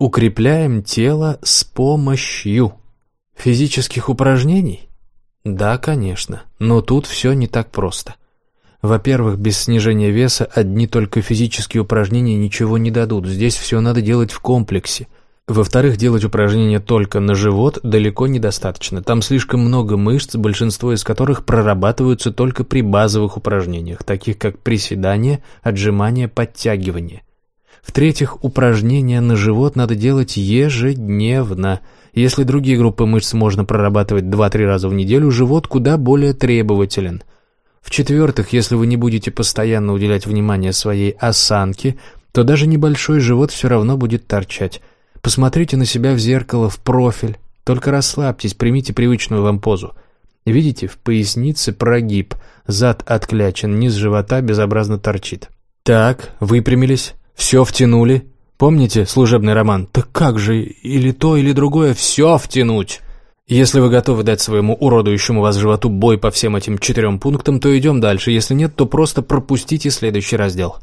Укрепляем тело с помощью физических упражнений? Да, конечно, но тут все не так просто. Во-первых, без снижения веса одни только физические упражнения ничего не дадут. Здесь все надо делать в комплексе. Во-вторых, делать упражнения только на живот далеко недостаточно. Там слишком много мышц, большинство из которых прорабатываются только при базовых упражнениях, таких как приседания, отжимания, подтягивания. В-третьих, упражнения на живот надо делать ежедневно. Если другие группы мышц можно прорабатывать 2-3 раза в неделю, живот куда более требователен. В-четвертых, если вы не будете постоянно уделять внимание своей осанке, то даже небольшой живот все равно будет торчать. Посмотрите на себя в зеркало в профиль. Только расслабьтесь, примите привычную вам позу. Видите, в пояснице прогиб, зад отклячен, низ живота безобразно торчит. Так, выпрямились, все втянули. Помните служебный роман? Так как же, или то, или другое, все втянуть. Если вы готовы дать своему уродующему вас животу бой по всем этим четырем пунктам, то идем дальше. Если нет, то просто пропустите следующий раздел.